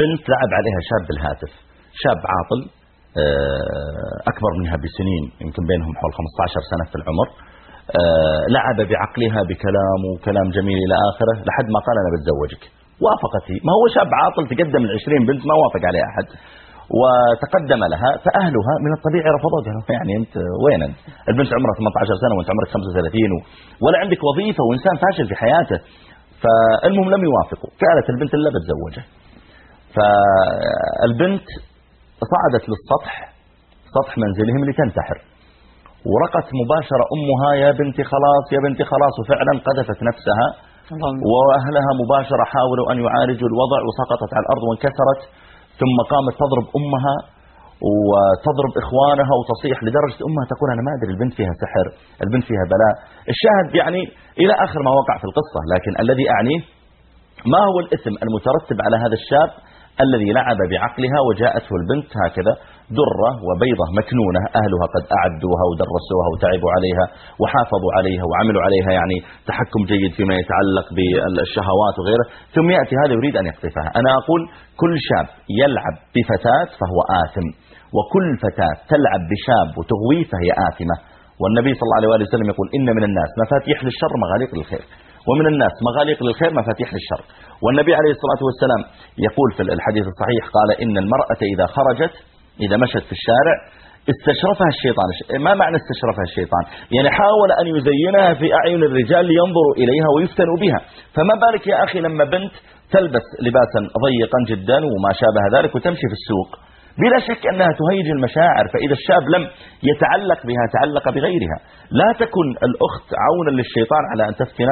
بنت لعب عليها شاب بالهاتف. شاب عاطل آه، أكبر منها بسنين يمكن بينهم حول 15 سنة في العمر. آه، لعب بعقلها بكلام وكلام جميل إلى آخره لحد ما قال أنا بتزوجك. وافقت ما هو شاب عاطل تقدم العشرين بنت ما وافق عليه أحد. وتقدم لها فأهلها من الطبيعي قالوا يعني أنت وين أنت؟ البنت عمرها 18 سنة وأنت عمرك 35 و... ولا عندك وظيفة وإنسان فاشل في حياته. فالمهم لم يوافقوا. قالت البنت اللي بتزوجه. فالبنت صعدت للسطح سطح منزلهم لتنتحر. ورقت مباشرة أمها يا بنتي خلاص يا بنتي خلاص. وفعلا قذفت نفسها. وأهلها مباشرة حاولوا أن يعالجوا الوضع وسقطت على الأرض وانكسرت. ثم قامت تضرب أمها وتضرب إخوانها وتصيح لدرجة أمها تقول أنا ما أدري البنت فيها سحر البنت فيها بلاء. الشاهد يعني إلى آخر ما وقع في القصة لكن الذي أعنيه ما هو الإثم المترتب على هذا الشاب؟ الذي لعب بعقلها وجاءته البنت هكذا درة وبيضة مكنونة أهلها قد أعدوها ودرسوها وتعبوا عليها وحافظوا عليها وعملوا عليها يعني تحكم جيد فيما يتعلق بالشهوات وغيره. ثم يأتي هذا يريد أن يقذفها. أنا أقول كل شاب يلعب بفتاة فهو آثم وكل فتاة تلعب بشاب وتغويه فهي آثمة. والنبي صلى الله عليه وسلم يقول إن من الناس مفاتيح للشر مغاليق للخير ومن الناس مغاليق للخير مفاتيح للشر. والنبي عليه الصلاة والسلام يقول في الحديث الصحيح قال إن المرأة إذا خرجت إذا مشت في الشارع استشرفها الشيطان. ما معنى استشرفها الشيطان؟ يعني حاول أن يزينها في أعين الرجال لينظروا إليها ويفتنوا بها. فما بالك يا أخي لما بنت تلبس لباسا ضيقا جدا وما شابه ذلك وتمشي في السوق؟ بلا شك أنها تهيج المشاعر فإذا الشاب لم يتعلق بها تعلق بغيرها. لا تكن الأخت عونا للشيطان على أن تفتن,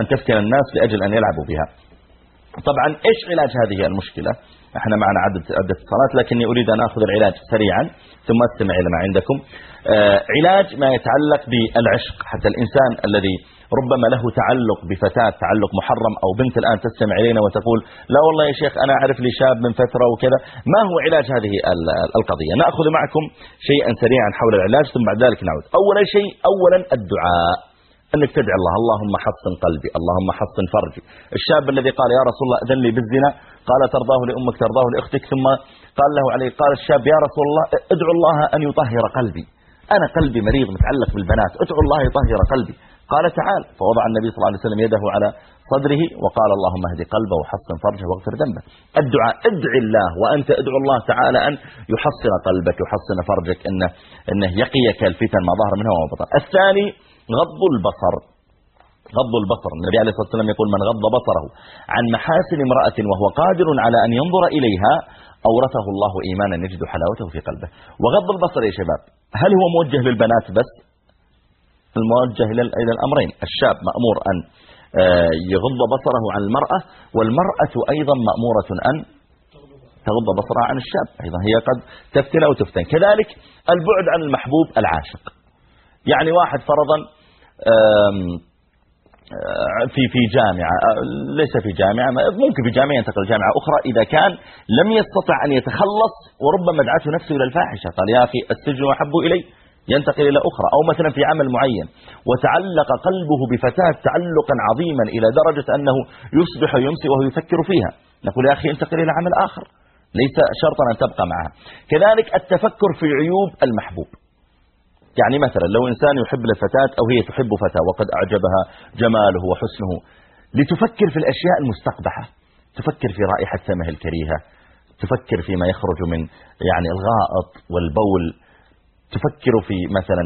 أن تفتن الناس لأجل أن يلعبوا بها. طبعا إيش علاج هذه المشكلة؟ إحنا معنا عدد عدة اتصالات لكني أريد أن أخذ العلاج سريعا ثم أستمع إلى ما عندكم. آه علاج ما يتعلق بالعشق حتى الإنسان الذي ربما له تعلق بفتاة تعلق محرم أو بنت الآن تستمع إلينا وتقول لا والله يا شيخ أنا أعرف لي شاب من فترة وكذا. ما هو علاج هذه القضية؟ نأخذ معكم شيئا سريعا حول العلاج ثم بعد ذلك نعود. أول شيء أولا الدعاء أنك تدعي الله اللهم حصن قلبي اللهم حصن فرجي. الشاب الذي قال يا رسول الله أذن لي بالزنا. قال ترضاه لأمك ترضاه لأختك ثم قال له عليه قال الشاب يا رسول الله ادعو الله أن يطهر قلبي. أنا قلبي مريض متعلق بالبنات ادعو الله يطهر قلبي. قال تعال فوضع النبي صلى الله عليه وسلم يده على صدره وقال اللهم اهد قلبه وحصن فرجه واغفر ذنبه. الدعاء ادعي الله وأنت ادعو الله تعالى أن يحصن قلبك يحصن فرجك إنه, إنه يقيك الفتن ما ظهر منها وما بطن. الثاني غض البصر. غض البصر. النبي عليه الصلاة والسلام يقول من غض بصره عن محاسن امرأة وهو قادر على أن ينظر إليها أورثه الله إيمانا يجد حلاوته في قلبه. وغض البصر يا شباب. هل هو موجه للبنات بس؟ الموجه إلى الأمرين. الشاب مأمور أن آه، يغض بصره عن المرأة والمرأة أيضا مأمورة أن تغض بصرها عن الشاب. أيضا هي قد تفتن أو تفتن. كذلك البعد عن المحبوب العاشق. يعني واحد فرضا في في جامعة ليس في جامعة ممكن في جامعة ينتقل جامعة أخرى إذا كان لم يستطع أن يتخلص وربما دعته نفسه إلى الفاحشة قال يا أخي السجن أحب إلي ينتقل إلى أخرى أو مثلا في عمل معين. وتعلق قلبه بفتاة تعلقا عظيما إلى درجة أنه يصبح يمسي وهو يفكر فيها. نقول يا أخي انتقل إلى عمل آخر ليس شرطا أن تبقى معها. كذلك التفكر في عيوب المحبوب. يعني مثلا لو إنسان يحب الفتاة أو هي تحب فتاة وقد أعجبها جماله وحسنه لتفكر في الأشياء المستقبحة تفكر في رائحة فمه الكريهة تفكر فيما يخرج من يعني الغائط والبول تفكر في مثلا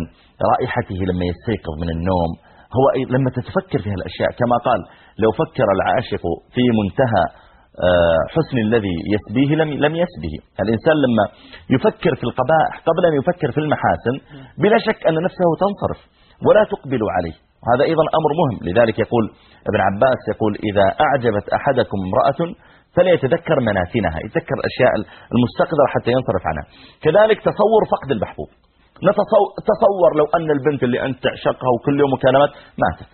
رائحته لما يستيقظ من النوم هو لما تتفكر في هالأشياء كما قال لو فكر العاشق في منتهى حسن الذي يسبيه لم لم يسبه. الإنسان لما يفكر في القبائح قبل أن يفكر في المحاسن بلا شك أن نفسه تنصرف ولا تقبل عليه. وهذا أيضا أمر مهم. لذلك يقول ابن عباس يقول إذا أعجبت أحدكم امرأة فليتذكر مناتنها يتذكر الأشياء المستقدرة حتى ينصرف عنها. كذلك تصور فقد المحبوب. نتصور لو أن البنت اللي أنت تعشقها وكل يوم مكالمات ماتت.